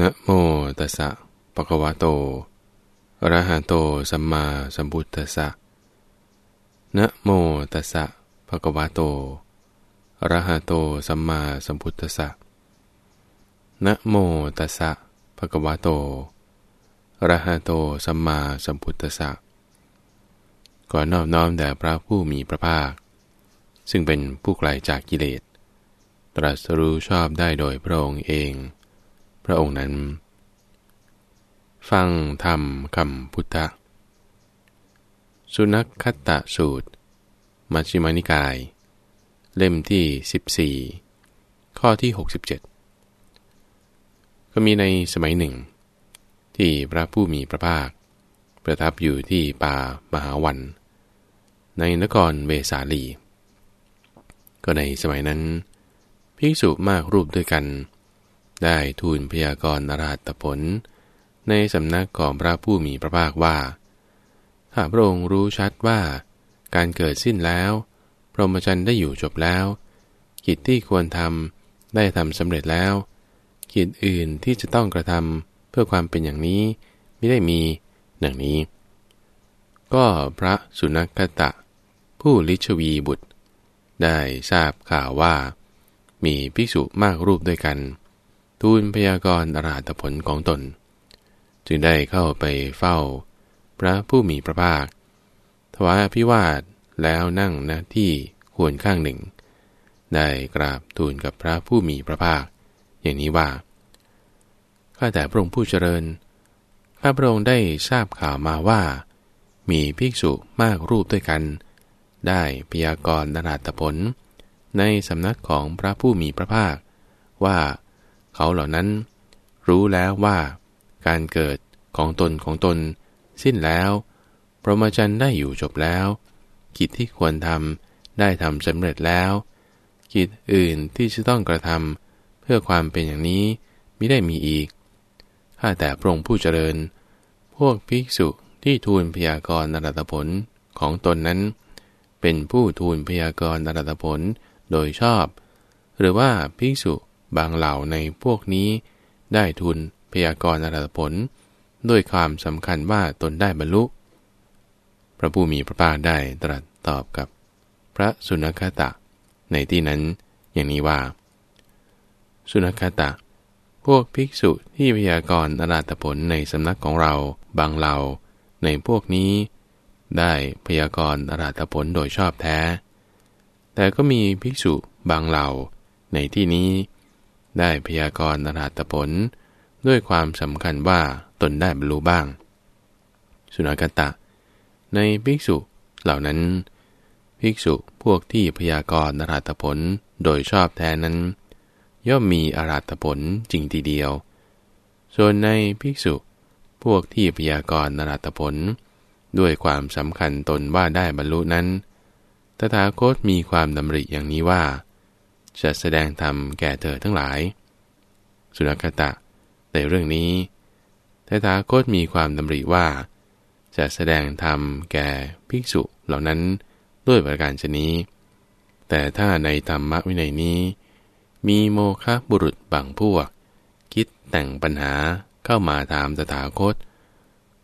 นะโมตัสสะปะคะวะโตอะระหะโตสัมมาสัมพุทธัสสะนะโมตัสสะปะคะวะโตอะระหะโตสัมมาสัมพุทธัสสะนะโมตัสสะภะคะวะโตอะระหะโตสัมมาสัมพุทธัสสะก่อนนอบน้อมแด่พระผู้มีพระภาค ซึ่งเป็นผู้ไกลจากกิเลส ตรัสรู้ชอบได้โดยพระองค์เอง พระองค์นั้น ฟังธรรมคำพุทธสุนัขคัตตะสูตร มัชฌิมานิกาย เล่มที่ 14 ข้อที่ 67 ก็มีในสมัยหนึ่ง ที่พระผู้มีพระภาค ประทับอยู่ที่ป่ามหาวัน ในนครเวสาลี ก็ในสมัยนั้นภิกษุมากรูปด้วยกัน ได้ทูลพยากรณ์อรหัตผล ในสำนักของพระผู้มีพระภาคว่า ถ้าพระองค์รู้ชัดว่า การเกิดสิ้นแล้ว พรหมจรรย์ได้อยู่จบแล้ว กิจที่ควรทำได้ทำสำเร็จแล้ว กิจอื่นที่จะต้องกระทำเพื่อความเป็นอย่างนี้ไม่ได้มีดังนี้ ก็พระสุนัขตะ ผู้ลิชวีบุตร ได้ทราบข่าวว่า มีภิกษุมากรูปด้วยกัน ทูลพยากรณ์อรหัตผลของตน จึงได้เข้าไปเฝ้า พระผู้มีพระภาค ถวายอภิวาทแล้วนั่งณที่ควรข้างหนึ่ง ได้กราบทูลกับพระผู้มีพระภาค อย่างนี้ว่าข้าแต่พระองค์ผู้เจริญข้าพระองค์ได้ทราบข่าวมาว่า มีภิกษุมากรูปด้วยกัน ได้พยากรณ์นราตผล ในสำนักของพระผู้มีพระภาค ว่า เขาเหล่านั้น รู้แล้วว่าการเกิดของตนของตน สิ้นแล้วพรหมจรรย์ได้อยู่จบแล้ว กิจที่ควรทำได้ทำสำเร็จแล้ว กิจอื่นที่จะต้องกระทำเพื่อความเป็นอย่างนี้ไม่ได้มีอีกถ้าแต่พระองค์ผู้เจริญ พวกภิกษุที่ทูลพยากรณ์นรัตผลของตนนั้น เป็นผู้ทูลพยากรณ์นรัตผลโดยชอบ หรือว่าภิกษุ บางเหล่าในพวกนี้ได้ทุนพยากรณ์อรหัตผล ด้วยความสำคัญว่าตนได้บรรลุ พระผู้มีพระภาคได้ตรัสตอบกับพระสุนัขตะ ในที่นั้นอย่างนี้ว่า สุนัขตะ พวกภิกษุที่พยากรณ์อรหัตผลในสำนักของเราบางเหล่าในพวกนี้ ได้พยากรณ์อรหัตผลโดยชอบแท้ แต่ก็มีภิกษุบางเหล่าในที่นี้ ได้พยากรณ์อรหัตผล ด้วยความสำคัญว่าตนได้บรรลุบ้าง สุนักตะ ในภิกษุเหล่านั้น ภิกษุพวกที่พยากรณ์อรหัตผลโดยชอบแท้นั้น ย่อมมีอรหัตผลจริงทีเดียว ส่วนในภิกษุ พวกที่พยากรณ์อรหัตผล ด้วยความสำคัญตนว่าได้บรรลุนั้นตถาคตมีความดำริอย่างนี้ว่า จะแสดงธรรมแก่เธอทั้งหลาย สุนัขตะ ในเรื่องนี้ทถาคตมีความดำริว่า จะแสดงธรรมแก่ภิกษุเหล่านั้นด้วยประการชนี้ แต่ถ้าในธรรมวินัยนี้ มีโมฆะบุรุษบางพวก คิดแต่งปัญหาเข้ามาถามตถาคต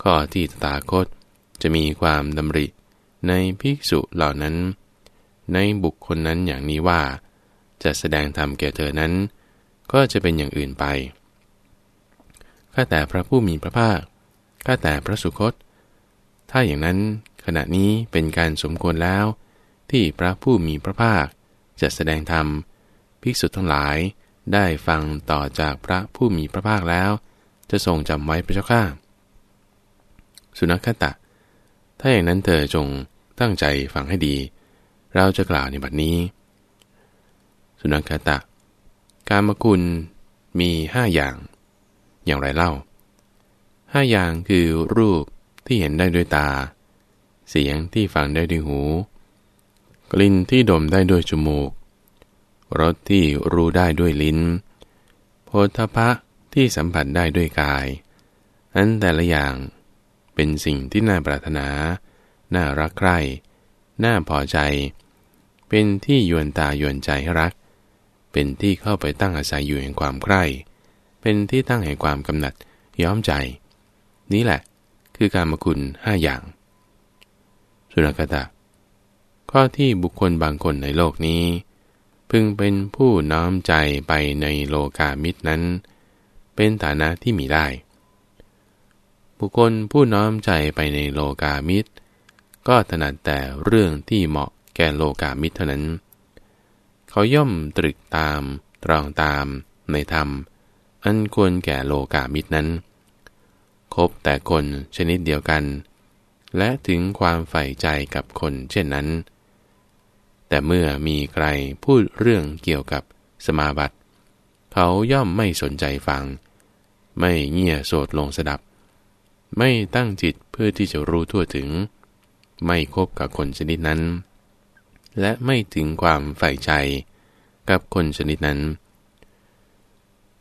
ก็ที่ตถาคตจะมีความดำริในภิกษุเหล่านั้น ในบุคคลนั้นอย่างนี้ว่า จะแสดงธรรมแก่เธอนั้น ก็จะเป็นอย่างอื่นไป ข้าแต่พระผู้มีพระภาค ข้าแต่พระสุคต ถ้าอย่างนั้นขณะนี้เป็นการสมควรแล้ว ที่พระผู้มีพระภาค จะแสดงธรรมภิกษุทั้งหลายได้ฟังต่อจากพระผู้มีพระภาคแล้ว จะทรงจำไว้พระเจ้าข้าสุนัขตะ ถ้าอย่างนั้นเธอจงตั้งใจฟังให้ดี เราจะกล่าวในบัดนี้ สุนัขตะ การมคุณมีห้าอย่าง อย่างไรเล่าห้าอย่างคือรูปที่เห็นได้ด้วยตา เสียงที่ฟังได้ด้วยหู กลิ่นที่ดมได้ด้วยจมูกรสที่รู้ได้ด้วยลิ้นโพธพะที่สัมผัสได้ด้วยกาย อันแต่ละอย่างเป็นสิ่งที่น่าปรารถนา น่ารักใคร่ น่าพอใจ เป็นที่ยวนตายวนใจให้รัก เป็นที่เข้าไปตั้งอาศัยอยู่แห่งความใคร่ เป็นที่ตั้งแห่งความกำหนัดย้อมใจ นี้แหละ คือการมคุณห้าอย่าง สุนักตะ ข้อที่บุคคลบางคนในโลกนี้ พึงเป็นผู้น้อมใจไปในโลกามิตรนั้น เป็นฐานะที่มีได้ บุคคลผู้น้อมใจไปในโลกามิตร ก็ถนัดแต่เรื่องที่เหมาะแก่โลกามิตรเท่านั้น เขาย่อมตรึกตาม ตรองตาม ในธรรม อันควรแก่โลกามิตรนั้น คบแต่คนชนิดเดียวกัน และถึงความใฝ่ใจกับคนเช่นนั้น แต่เมื่อมีใครพูดเรื่องเกี่ยวกับสมาบัติ เขาย่อมไม่สนใจฟัง ไม่เงี่ยโสดลงสดับ ไม่ตั้งจิตเพื่อที่จะรู้ทั่วถึง ไม่คบกับคนชนิดนั้น และไม่ถึงความใฝ่ใจกับคนชนิดนั้น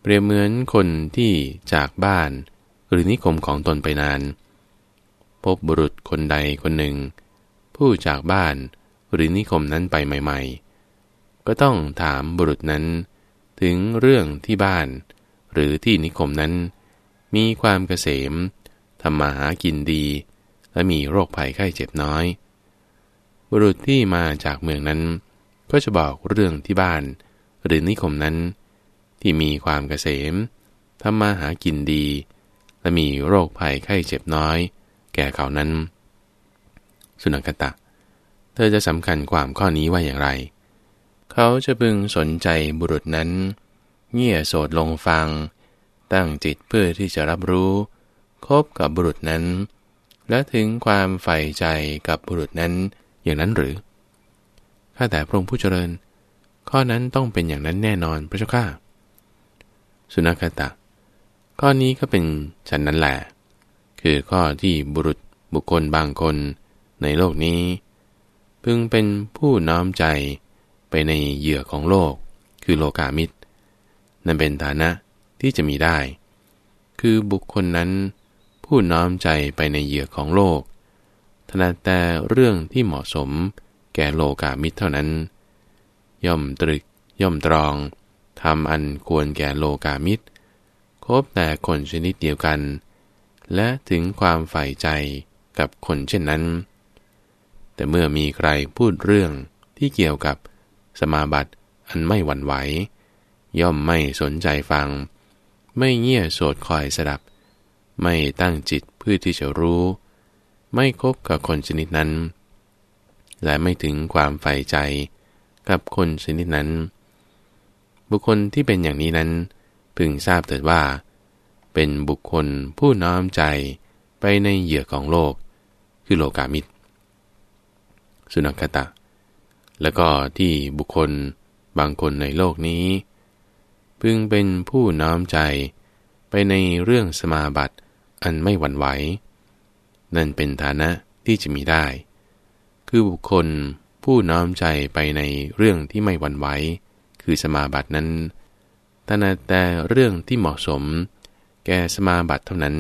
เปรียบเหมือนคนที่จากบ้าน หรือนิคมของตนไปนาน พบบุรุษคนใดคนหนึ่ง ผู้จากบ้านหรือนิคมนั้นไปใหม่ ๆ ก็ต้องถามบุรุษนั้น ถึงเรื่องที่บ้าน หรือที่นิคมนั้น มีความเกษมทำมาหากินดี และมีโรคภัยไข้เจ็บน้อย บุรุษที่มาจากเมืองนั้น ก็จะบอกเรื่องที่บ้าน หรือนิคมนั้น ที่มีความเกษมทำมาหากินดี และมีโรคภัยไข้เจ็บน้อย แก่เขานั้น สุนัขตะ เธอจะสำคัญความข้อนี้ว่าอย่างไร เขาจะพึงสนใจบุรุษนั้น เงี่ยโสดลงฟัง ตั้งจิตเพื่อที่จะรับรู้คบกับบุรุษนั้น และถึงความใฝ่ใจกับบุรุษนั้น อย่างนั้นหรือ ข้าแต่พระองค์ผู้เจริญ ข้อนั้นต้องเป็นอย่างนั้นแน่นอนพระเจ้าข้า สุนัขตะ ข้อนี้ก็เป็นฉันนั้นแหละ คือข้อที่บุรุษบุคคลบางคนในโลกนี้ พึงเป็นผู้น้อมใจไปในเหยื่อของโลก คือโลกามิตร นั่นเป็นฐานะที่จะมีได้ คือบุคคลนั้นผู้น้อมใจไปในเหยื่อของโลก ถนัดแต่เรื่องที่เหมาะสม แก่โลกามิตรเท่านั้น ย่อมตรึก ย่อมตรองทำอันควรแก่โลกามิตร คบแต่คนชนิดเดียวกัน และถึงความใฝ่ใจกับคนเช่นนั้น แต่เมื่อมีใครพูดเรื่องที่เกี่ยวกับสมาบัติอันไม่หวั่นไหว ย่อมไม่สนใจฟัง ไม่เงี่ยโสดคอยสดับ ไม่ตั้งจิตเพื่อที่จะรู้ ไม่คบกับคนชนิดนั้น และไม่ถึงความใฝ่ใจกับคนชนิดนั้น บุคคลที่เป็นอย่างนี้นั้น พึงทราบเถิดว่า เป็นบุคคลผู้น้อมใจไปในเหยื่อของโลก คือโลกามิตร สุนัขตะ แล้วก็ที่บุคคลบางคนในโลกนี้ พึงเป็นผู้น้อมใจไปในเรื่องสมาบัติอันไม่หวั่นไหว นั่นเป็นฐานะที่จะมีได้ คือบุคคลผู้น้อมใจไปในเรื่องที่ไม่หวั่นไหวคือสมาบัตินั้นแต่แต่เรื่องที่เหมาะสม แก่สมาบัติเท่านั้น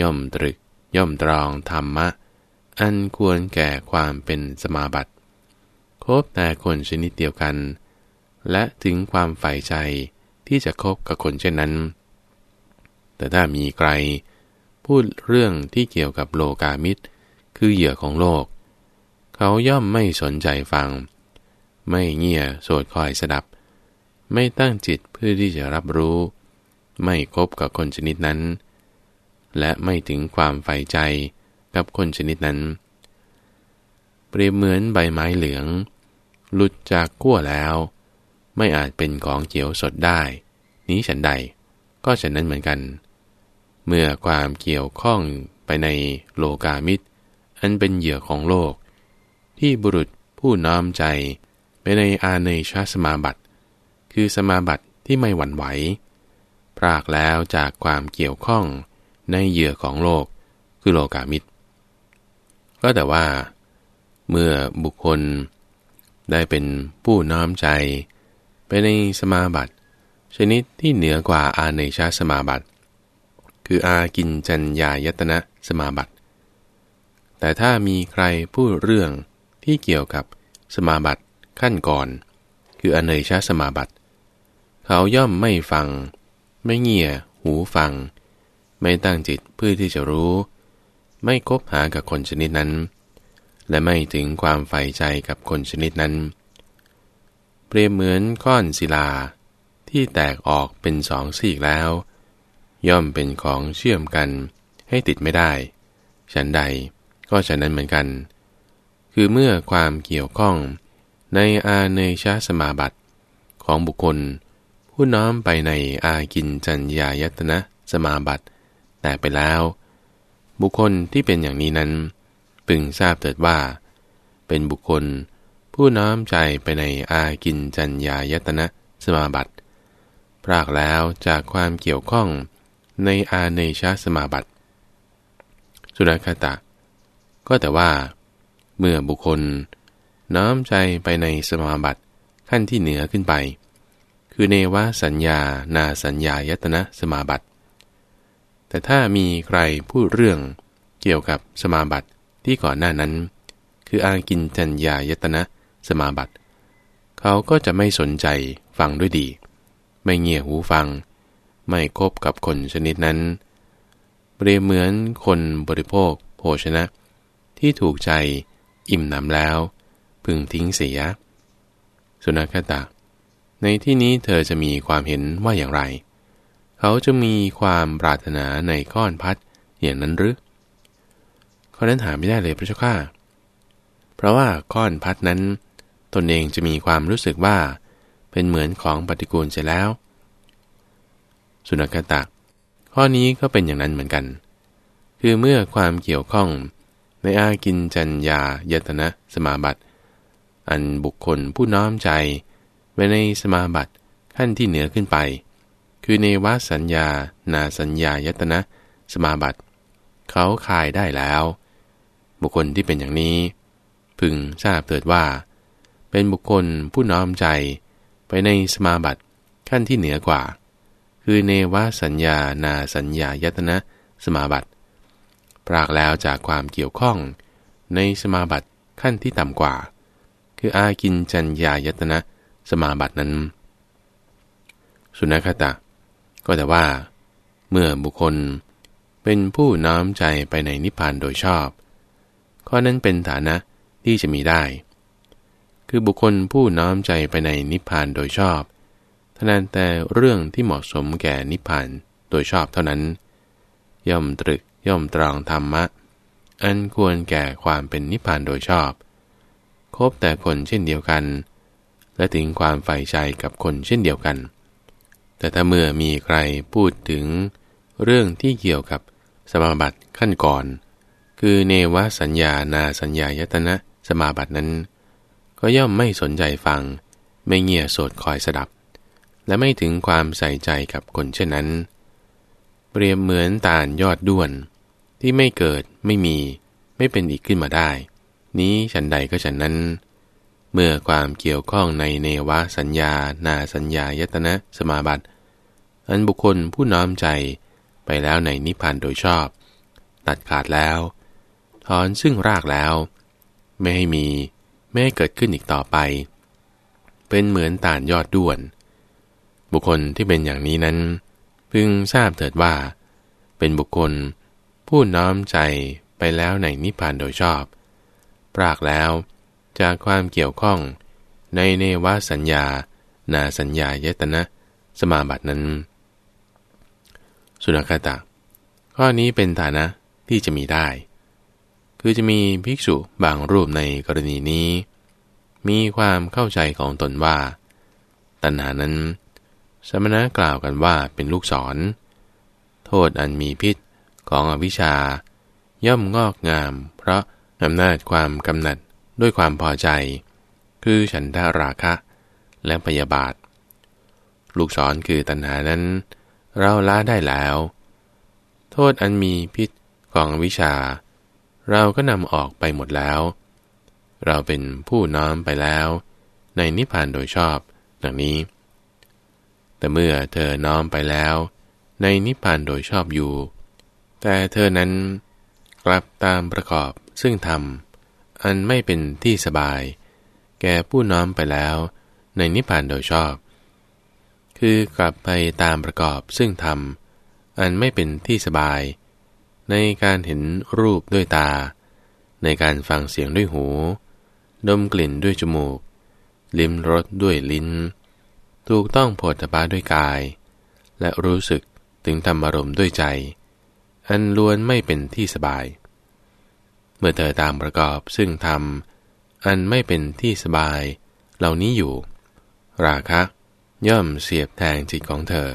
ย่อมตรึกย่อมตรองธรรมะ อันควรแก่ความเป็นสมาบัติคบแต่คนชนิดเดียวกัน และถึงความใฝ่ใจที่จะคบกับคนเช่นนั้น แต่ถ้ามีใคร พูดเรื่องที่เกี่ยวกับโลกามิตร คือเหยื่อของโลก เขาย่อมไม่สนใจฟัง ไม่เงี่ยโสดคอยสดับ ไม่ตั้งจิตเพื่อที่จะรับรู้ ไม่คบกับคนชนิดนั้น และไม่ถึงความใฝ่ใจกับคนชนิดนั้น เปรียบเหมือนใบไม้เหลือง หลุดจากกั้วแล้ว ไม่อาจเป็นของเขียวสดได้ นี้ฉันใด ก็ฉันนั้นเหมือนกัน เมื่อความเกี่ยวข้องไปในโลกามิตร อันเป็นเหยื่อของโลก ที่บุรุษผู้น้อมใจไปในอาเนชาสมาบัติ คือสมาบัติที่ไม่หวั่นไหว พรากแล้วจากความเกี่ยวข้องในเหยื่อของโลกคือโลกามิตร ก็แต่ว่า เมื่อบุคคลได้เป็นผู้น้อมใจ ไปในสมาบัติ ชนิดที่เหนือกว่าอาเนชาสมาบัติ คืออากินจัญญายตนะสมาบัติ แต่ถ้ามีใครพูดเรื่องที่เกี่ยวกับสมาบัติขั้นก่อน คืออเนยชาสมาบัติ เขาย่อมไม่ฟัง ไม่เงี่ย หูฟัง ไม่ตั้งจิตเพื่อที่จะรู้ ไม่คบหากับคนชนิดนั้น และไม่ถึงความใฝ่ใจกับคนชนิดนั้น เปรียบเหมือนก้อนศิลาที่แตกออกเป็นสองสี่แล้ว ย่อมเป็นของเชื่อมกันให้ติดไม่ได้ ฉันใดก็ฉันนั้นเหมือนกัน คือเมื่อความเกี่ยวข้องในอาเนชาสมาบัติ ของบุคคล ผู้น้อมไปในอากินจัญญายตนะสมาบัติ แต่ไปแล้ว บุคคลที่เป็นอย่างนี้นั้น พึงทราบเถิดว่า เป็นบุคคลผู้น้อมใจไปในอากินจัญญายตนะสมาบัติปรากแล้วจากความเกี่ยวข้อง ในอาเนชาสมาบัติสุรคตะ ก็แต่ว่า เมื่อบุคคล น้อมใจไปในสมาบัติขั้นที่เหนือขึ้นไป คือเนวสัญญา นาสัญญายตนะสมาบัติ แต่ถ้ามีใครพูดเรื่องเกี่ยวกับสมาบัติที่ก่อนหน้านั้น คืออากินจัญญายตนะสมาบัติ เขาก็จะไม่สนใจฟังด้วยดี ไม่เงี่ยหูฟัง ไม่คบกับคนชนิดนั้น เปรียบเหมือนคนบริโภคโภชนะ ที่ถูกใจอิ่มหนำแล้ว พึงทิ้งเสีย สุนัขตะ ในที่นี้เธอจะมีความเห็นว่าอย่างไร เขาจะมีความปรารถนาในก้อนพัดอย่างนั้นหรือข้อนั้นหาไม่ได้เลยพระเจ้าข้าเพราะว่าก้อนพัดนั้น ตนเองจะมีความรู้สึกว่า เป็นเหมือนของปฏิกูลเสร็จแล้ว สุนัขตะ ข้อนี้ก็เป็นอย่างนั้นเหมือนกัน คือเมื่อความเกี่ยวข้องในอากินจัญญายตนะสมาบัติ อันบุคคลผู้น้อมใจไปในสมาบัติขั้นที่เหนือขึ้นไป คือในวสัญญา นาสัญญายตนะสมาบัติ เขาคายได้แล้ว บุคคลที่เป็นอย่างนี้ พึงทราบเถิดว่า เป็นบุคคลผู้น้อมใจไปในสมาบัติขั้นที่เหนือกว่า คือเนวสัญญานาสัญญายตนะสมาบัติปรากแล้วจากความเกี่ยวข้อง ในสมาบัติขั้นที่ต่ำกว่า คืออากินจัญญายตนะสมาบัตินั้น สุนัขตะ ก็แต่ว่า เมื่อบุคคลเป็นผู้น้อมใจไปในนิพพานโดยชอบ ข้อนั้นเป็นฐานะที่จะมีได้ คือบุคคลผู้น้อมใจไปในนิพพานโดยชอบ ท่านั้นแต่เรื่องที่เหมาะสมแก่นิพพานโดยชอบเท่านั้น ย่อมตรึกย่อมตรองธรรมะ อันควรแก่ความเป็นนิพพานโดยชอบ คบแต่คนเช่นเดียวกัน และถึงความใฝ่ใจกับคนเช่นเดียวกัน แต่ถ้าเมื่อมีใครพูดถึงเรื่องที่เกี่ยวกับสมาบัติขั้นก่อน คือเนวสัญญานาสัญญายตนะสมาบัตินั้น ก็ย่อมไม่สนใจฟัง ไม่เงี่ยโสดคอยสดับ และไม่ถึงความใส่ใจกับคนเช่นนั้น เปรียบเหมือนตาลยอดด้วน ที่ไม่เกิดไม่มี ไม่เป็นอีกขึ้นมาได้ นี้ฉันใดก็ฉันนั้น เมื่อความเกี่ยวข้องในเนวสัญญา นาสัญญายตนะสมาบัติ อันบุคคลผู้น้อมใจไปแล้วในนิพพานโดยชอบ ตัดขาดแล้ว ถอนซึ่งรากแล้ว ไม่ให้มี ไม่ให้เกิดขึ้นอีกต่อไป เป็นเหมือนตานยอดด้วน บุคคลที่เป็นอย่างนี้นั้น พึงทราบเถิดว่า เป็นบุคคลผู้น้อมใจไปแล้วในนิพพานโดยชอบ ปรากแล้วจากความเกี่ยวข้องในเนวสัญญา นาสัญญายตนะ สมาบัตินั้น สุนัขตะ ข้อนี้เป็นฐานะที่จะมีได้ คือจะมีภิกษุบางรูปในกรณีนี้ มีความเข้าใจของตนว่า ตัณหานั้น สมณะกล่าวกันว่าเป็นลูกศร โทษอันมีพิษของอวิชชา ย่อมงอกงาม เพราะอำนาจความกำหนัดด้วยความพอใจ คือฉันทาราคะ และพยาบาท ลูกศรคือตัณหานั้น เราละได้แล้ว โทษอันมีพิษของวิชา เราก็นำออกไปหมดแล้ว เราเป็นผู้น้อมไปแล้ว ในนิพพานโดยชอบ ดังนี้ แต่เมื่อเธอน้อมไปแล้ว ในนิพพานโดยชอบอยู่ แต่เธอนั้นกลับตามประกอบซึ่งธรรม อันไม่เป็นที่สบาย แก่ผู้น้อมไปแล้ว ในนิพพานโดยชอบ คือกลับไปตามประกอบซึ่งทำอันไม่เป็นที่สบาย ในการเห็นรูปด้วยตา ในการฟังเสียงด้วยหู ดมกลิ่นด้วยจมูก ลิ้มรสด้วยลิ้น ถูกต้องโผฏฐาด้วยกาย และรู้สึกถึงธรรมารมณ์ด้วยใจ อันล้วนไม่เป็นที่สบาย เมื่อเธอตามประกอบซึ่งทำอันไม่เป็นที่สบาย เหล่านี้อยู่ ราคะ ย่อมเสียบแทงจิตของเธอ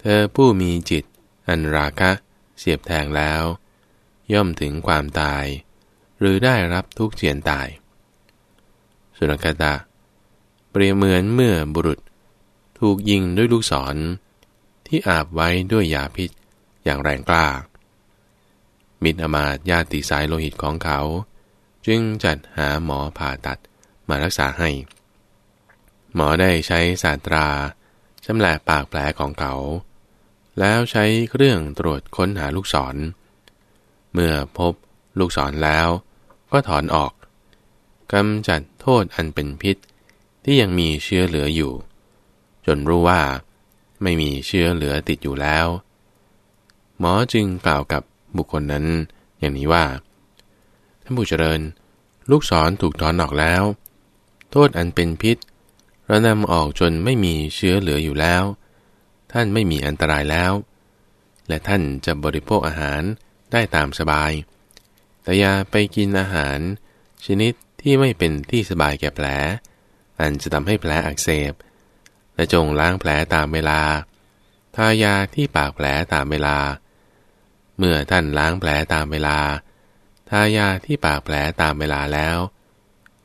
เธอผู้มีจิต อันราคะเสียบแทงแล้ว ย่อมถึงความตาย หรือได้รับทุกเจียนตาย สุนกตะ เปรียบเหมือนเมื่อบุรุษ ถูกยิงด้วยลูกศร ที่อาบไว้ด้วยยาพิษอย่างแรงกล้า มิตรอมาตญาติสายโลหิตของเขา จึงจัดหาหมอผ่าตัดมารักษาให้ หมอได้ใช้ศาสตราชำแหละปากแผลของเขา แล้วใช้เครื่องตรวจค้นหาลูกศร เมื่อพบลูกศรแล้วก็ถอนออกกำจัดโทษอันเป็นพิษ ที่ยังมีเชื้อเหลืออยู่ จนรู้ว่า ไม่มีเชื้อเหลือติดอยู่แล้ว หมอจึงกล่าวกับบุคคลนั้น อย่างนี้ว่าท่านผู้เจริญ ลูกศรถูกถอนออกแล้ว โทษอันเป็นพิษเรานำออกจนไม่มีเชื้อเหลืออยู่แล้ว ท่านไม่มีอันตรายแล้ว และท่านจะบริโภคอาหารได้ตามสบาย แต่อย่าไปกินอาหาร ชนิดที่ไม่เป็นที่สบายแก่แผล อันจะทำให้แผลอักเสบ และจงล้างแผลตามเวลา ทายาที่ปากแผลตามเวลา เมื่อท่านล้างแผลตามเวลา ทายาที่ปากแผลตามเวลาแล้ว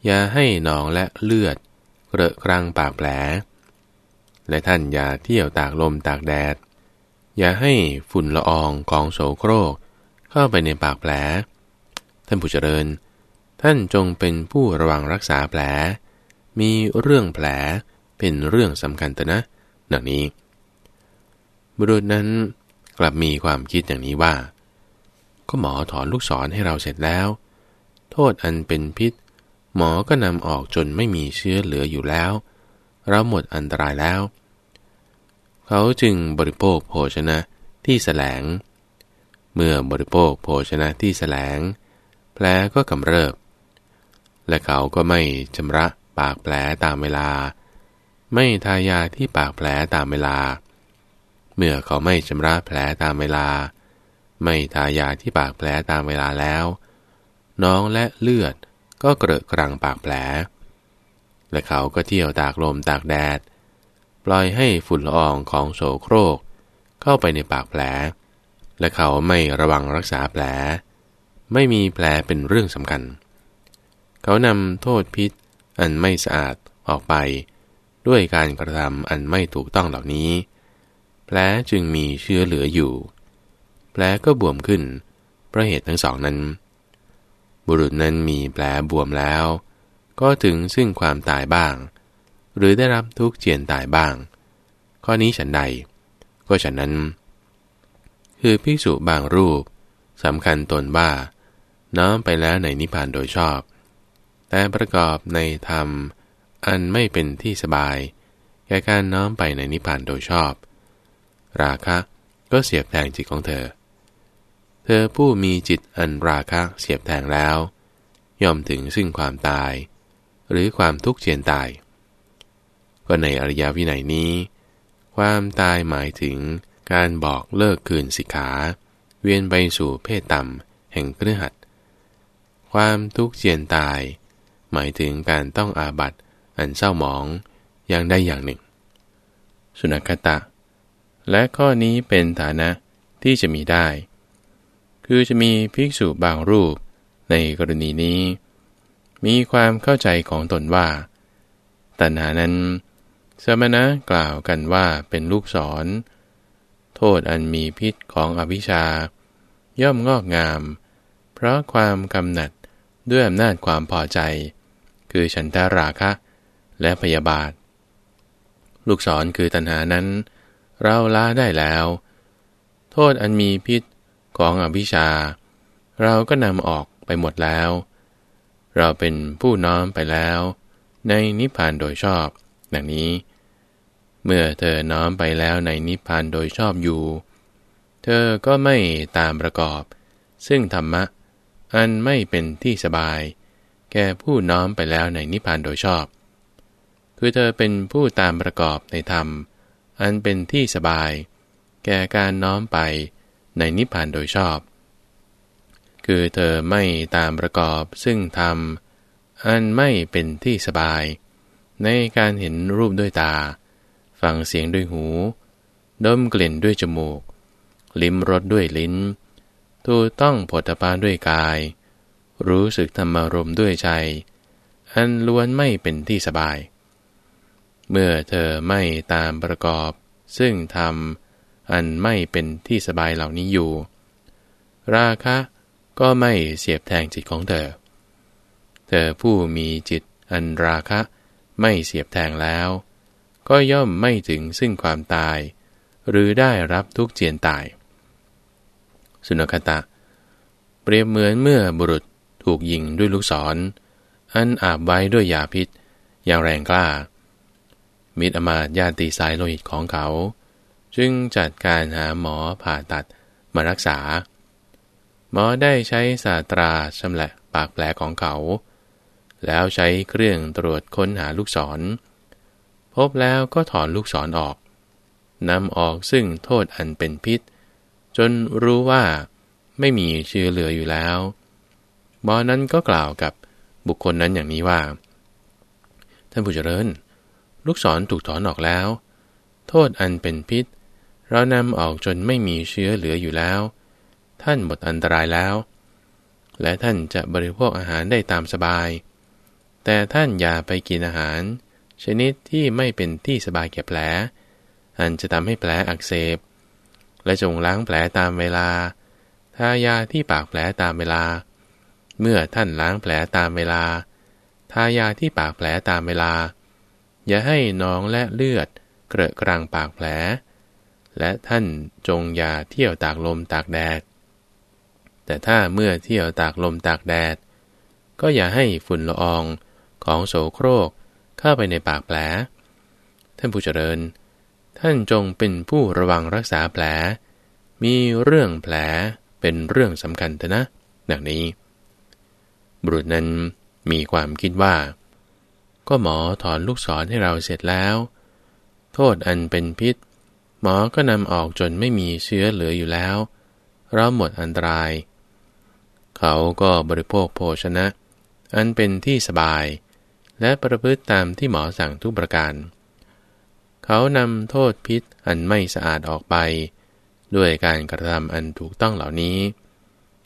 อย่าให้หนองและเลือดเกระกรังปากแผล และท่านอย่าเที่ยวตากลมตากแดด อย่าให้ฝุ่นละอองของโสโครกเข้าไปในปากแผล ท่านผู้เจริญ ท่านจงเป็นผู้ระวังรักษาแผล มีเรื่องแผลเป็นเรื่องสำคัญแต่นะดังนี้ บุรุษนั้นกลับมีความคิดอย่างนี้ว่า ก็หมอถอนลูกศรให้เราเสร็จแล้ว โทษอันเป็นพิษ หมอก็นำออกจนไม่มีเชื้อเหลืออยู่แล้ว เราหมดอันตรายแล้ว เขาจึงบริโภคโภชนะที่แสลง เมื่อบริโภคโภชนะที่แสลง แผลก็กำเริบ และเขาก็ไม่ชำระ ปากแผลตามเวลา ไม่ทายาที่ปากแผลตามเวลา เมื่อเขาไม่ชำระแผลตามเวลา ไม่ทายาที่ปากแผลตามเวลาแล้ว น้องและเลือดก็เกลอะกรังปากแผล และเขาก็เที่ยวตากลมตากแดด ปล่อยให้ฝุ่นละอองของโสโครก เข้าไปในปากแผล และเขาไม่ระวังรักษาแผล ไม่มีแผลเป็นเรื่องสำคัญเขานำโทษพิษ อันไม่สะอาดออกไป ด้วยการกระทำอันไม่ถูกต้องเหล่านี้ แผลจึงมีเชื้อเหลืออยู่ แผลก็บวมขึ้น เพราะเหตุทั้งสองนั้น บุรุษนั้นมีแผลบวมแล้ว ก็ถึงซึ่งความตายบ้าง หรือได้รับทุกข์เจียนตายบ้าง ข้อนี้ฉันใด ก็ฉันนั้น คือภิกษุบางรูปสำคัญตนว่าน้อมไปแล้วในนิพพานโดยชอบ แต่ประกอบในธรรม อันไม่เป็นที่สบาย แก่การน้อมไปในนิพพานโดยชอบ ราคะก็เสียบแทงจิตของเธอ เธอผู้มีจิตอันราคะเสียบแทงแล้ว ย่อมถึงซึ่งความตาย หรือความทุกข์เจียนตาย ก็ในอริยวินัยนี้ ความตายหมายถึงการบอกเลิกคืนสิกขา เวียนไปสู่เพศต่ำแห่งเครือหัดความทุกข์เจียนตาย หมายถึงการต้องอาบัตอันเศร้าหมองอย่างใดอย่างหนึ่ง สุนัขตะ และข้อนี้เป็นฐานะที่จะมีได้ คือจะมีภิกษุบางรูปในกรณีนี้ มีความเข้าใจของตนว่าตัณหานั้น สมณะกล่าวกันว่าเป็นลูกศร โทษอันมีพิษของอวิชชา ย่อมงอกงาม เพราะความกำหนัดด้วยอำนาจความพอใจ คือฉันทาราคะ และพยาบาท ลูกศรคือตัณหานั้น เราล้าได้แล้ว โทษอันมีพิษของอวิชชา เราก็นำออกไปหมดแล้ว เราเป็นผู้น้อมไปแล้ว ในนิพพานโดยชอบ ดังนี้ เมื่อเธอน้อมไปแล้วในนิพพานโดยชอบอยู่ เธอก็ไม่ตามประกอบ ซึ่งธรรมะอันไม่เป็นที่สบาย แก่ผู้น้อมไปแล้วในนิพพานโดยชอบ คือเธอเป็นผู้ตามประกอบในธรรม อันเป็นที่สบาย แก่การน้อมไปในนิพพานโดยชอบ คือเธอไม่ตามประกอบซึ่งธรรม อันไม่เป็นที่สบาย ในการเห็นรูปด้วยตา ฟังเสียงด้วยหู ดมกลิ่นด้วยจมูก ลิ้มรสด้วยลิ้นตูต้องผลพาด้วยกาย รู้สึกธรรมารมด้วยใจ อันล้วนไม่เป็นที่สบาย เมื่อเธอไม่ตามประกอบ ซึ่งทำอันไม่เป็นที่สบายเหล่านี้อยู่ ราคะก็ไม่เสียบแทงจิตของเธอ เธอผู้มีจิตอันราคะไม่เสียบแทงแล้ว ก็ย่อมไม่ถึงซึ่งความตาย หรือได้รับทุกเจียนตาย สุนคตะ เปรียบเหมือนเมื่อบุรุษ ถูกยิงด้วยลูกศรอันอาบไว้ด้วยยาพิษ อย่างแรงกล้า มิตรอมาตญาติสายโลหิตของเขา จึงจัดการหาหมอผ่าตัดมารักษา หมอได้ใช้สาตราชำละปากแผลของเขา แล้วใช้เครื่องตรวจค้นหาลูกศร พบแล้วก็ถอนลูกศรอออกนำออกซึ่งโทษอันเป็นพิษ จนรู้ว่าไม่มีเชื้อเหลืออยู่แล้ว หมอนั้นก็กล่าวกับบุคคลนั้นอย่างนี้ว่า ท่านผู้เจริญ ลูกศรถูกถอนออกแล้ว โทษอันเป็นพิษ เรานำออกจนไม่มีเชื้อเหลืออยู่แล้ว ท่านหมดอันตรายแล้ว และท่านจะบริโภคอาหารได้ตามสบาย แต่ท่านอย่าไปกินอาหาร ชนิดที่ไม่เป็นที่สบายแก่แผล อันจะทำให้แผลอักเสบ และจงล้างแผลตามเวลาทายาที่ปากแผลตามเวลา เมื่อท่านล้างแผลตามเวลา ทายาที่ปากแผลตามเวลา อย่าให้น้องและเลือดเกระกลางปากแผล และท่านจงอย่าเที่ยวตากลมตากแดด แต่ถ้าเมื่อเที่ยวตากลมตากแดด ก็อย่าให้ฝุ่นละอองของโสโครกเข้าไปในปากแผล ท่านผู้เจริญ ท่านจงเป็นผู้ระวังรักษาแผล มีเรื่องแผลเป็นเรื่องสำคัญเถอะนะ ดังนี้ บุรุษนั้นมีความคิดว่า ก็หมอถอนลูกศรให้เราเสร็จแล้ว โทษอันเป็นพิษ หมอก็นำออกจนไม่มีเชื้อเหลืออยู่แล้ว เราหมดอันตราย เขาก็บริโภคโภชนะ อันเป็นที่สบาย และประพฤติตามที่หมอสั่งทุกประการ เขานำโทษพิษอันไม่สะอาดออกไป ด้วยการกระทำอันถูกต้องเหล่านี้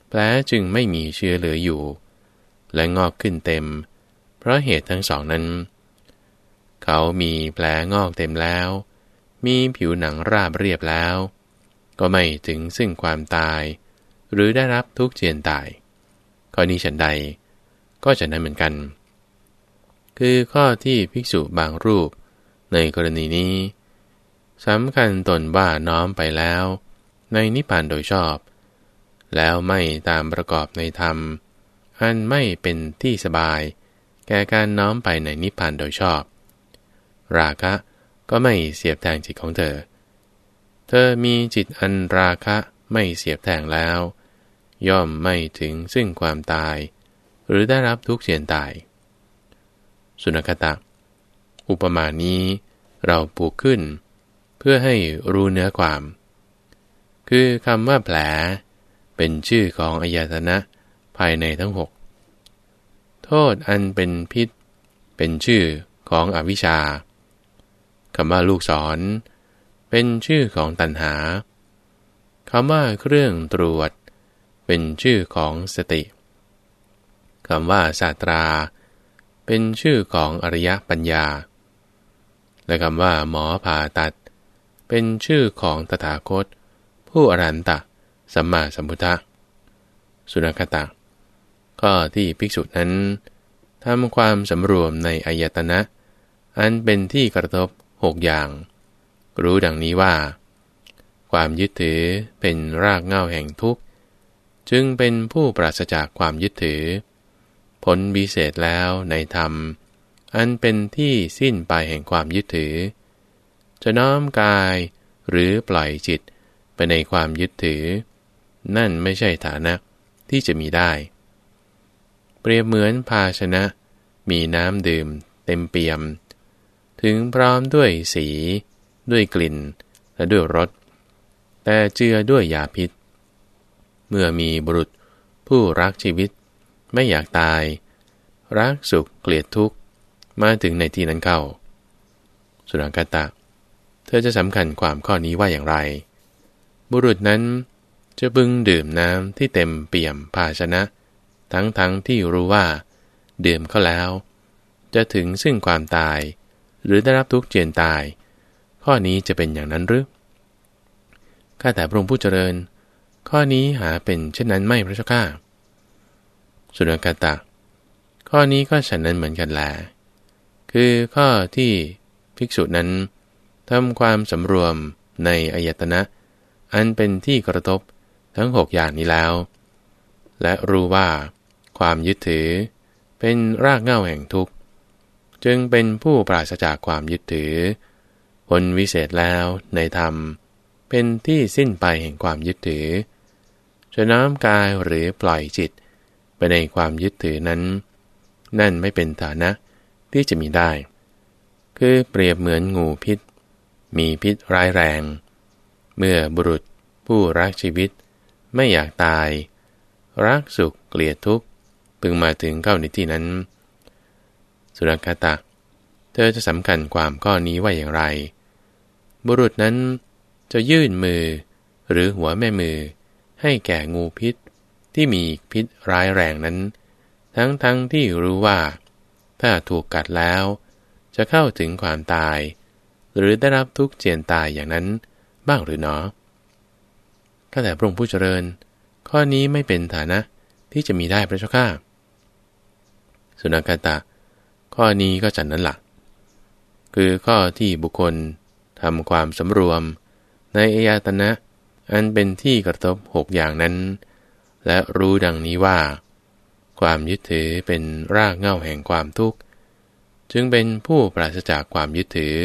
แผลจึงไม่มีเชื้อเหลืออยู่ และงอกขึ้นเต็ม เพราะเหตุทั้งสองนั้น เขามีแผลงอกเต็มแล้ว มีผิวหนังราบเรียบแล้ว ก็ไม่ถึงซึ่งความตาย หรือได้รับทุกเจียนตายข้อนี้ฉันใด ก็จะนั้นเหมือนกัน คือข้อที่ภิกษุบางรูป ในกรณีนี้สำคัญตนว่าน้อมไปแล้ว ในนิพพานโดยชอบ แล้วไม่ตามประกอบในธรรม อันไม่เป็นที่สบาย แก่การน้อมไปในนิพพานโดยชอบ ราคะก็ไม่เสียบแทงจิตของเธอ เธอมีจิตอันราคะไม่เสียบแทงแล้ว ย่อมไม่ถึงซึ่งความตาย หรือได้รับทุกข์เสียนตาย สุนคตะ อุปมานี้เราปลูกขึ้น เพื่อให้รู้เนื้อความ คือคำว่าแผล เป็นชื่อของอายตนะายในทั้งหกโทษอันเป็นพิษ เป็นชื่อของอวิชชาคำว่าลูกศร เป็นชื่อของตัณหาคำว่าเครื่องตรวจ เป็นชื่อของสติคำว่าศาสตรา เป็นชื่อของอริยปัญญา และคำว่าหมอผ่าตัด เป็นชื่อของตถาคต ผู้อรันตะ สัมมาสัมพุทธะ สุนัขตะ ก็ที่ภิกษุนั้นทำความสำรวมในอายตนะ อันเป็นที่กระทบหกอย่าง รู้ดังนี้ว่า ความยึดถือเป็นรากเง้าแห่งทุกข์ จึงเป็นผู้ปราศจากความยึดถือ ผลวิเศษแล้วในธรรม อันเป็นที่สิ้นไปแห่งความยึดถือ จะน้อมกายหรือปล่อยจิตไปในความยึดถือ นั่นไม่ใช่ฐานะที่จะมีได้ เปรียบเหมือนภาชนะ มีน้ำดื่ม เต็มเปี่ยม ถึงพร้อมด้วยสี ด้วยกลิ่น และด้วยรส แต่เจือด้วยยาพิษ เมื่อมีบุรุษ ผู้รักชีวิต ไม่อยากตาย รักสุขเกลียดทุกข์ มาถึงในที่นั้นเข้า สุนังกตะ เธอจะสำคัญความข้อนี้ว่าอย่างไร บุรุษนั้นจะบึงดื่มน้ำที่เต็มเปี่ยมภาชนะ ทั้งๆทที่รู้ว่า เดื่มเข้าแล้ว จะถึงซึ่งความตาย หรือได้รับทุกข์เจียนตาย ข้อนี้จะเป็นอย่างนั้นหรือข้าแต่พระองค์ผู้เจริญ ข้อนี้หาเป็นเช่นนั้นไม่พระเจ้าข้าสุนักตะ ข้อนี้ก็ฉันนั้นเหมือนกันแหละคือข้อที่ภิกษุนั้นทำความสำรวมในอายตนะ อันเป็นที่กระทบทั้งหกอย่างนี้แล้ว และรู้ว่า ความยึดถือ เป็นรากเหง้าแห่งทุกข์จึงเป็นผู้ปราศจากความยึดถือผลวิเศษแล้วในธรรม เป็นที่สิ้นไปแห่งความยึดถือจะน้อมกายหรือปล่อยจิต ไปในความยึดถือนั้น นั่นไม่เป็นฐานะที่จะมีได้ คือเปรียบเหมือนงูพิษ มีพิษร้ายแรง เมื่อบุรุษผู้รักชีวิต ไม่อยากตาย รักสุขเกลียดทุกข์ พึงมาถึงเข้าในที่นั้น สุนัขตะ เธอจะสำคัญความข้อนี้ว่าอย่างไร บุรุษนั้นจะยื่นมือหรือหัวแม่มือ ให้แก่งูพิษที่มีพิษร้ายแรงนั้น ทั้งๆทที่รู้ว่า ถ้าถูกกัดแล้ว จะเข้าถึงความตาย หรือได้รับทุกข์เจียนตายอย่างนั้นบ้างหรือเนาะข้าแต่พระองค์ผู้เจริญ ข้อนี้ไม่เป็นฐานะที่จะมีได้พระเจ้าข้า สุนัขตะ ข้อนี้ก็จันนั้นละ่ะคือข้อที่บุคคลทำความสำรวม ในอายตนะ อันเป็นที่กระทบหกอย่างนั้น และรู้ดังนี้ว่า ความยึดถือเป็นรากเหง้าแห่งความทุกข์ จึงเป็นผู้ปราศจากความยึดถือ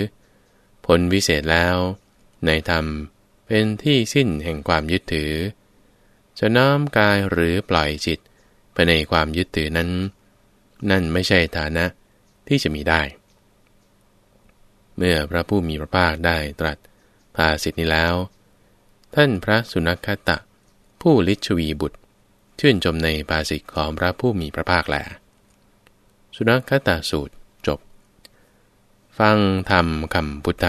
ผลวิเศษแล้ว ในธรรมเป็นที่สิ้นแห่งความยึดถือ จะน้อมกายหรือปล่อยจิตไปในความยึดถือนั้น นั่นไม่ใช่ฐานะที่จะมีได้ เมื่อพระผู้มีพระภาคได้ตรัสภาสิทธินี้แล้ว ท่านพระสุนัขตะ ผู้ลิชวีบุตร ชื่นชมในภาสิทธิของพระผู้มีพระภาคแลสุนัขตะสูตรจบ ฟังธรรมคำพุทธ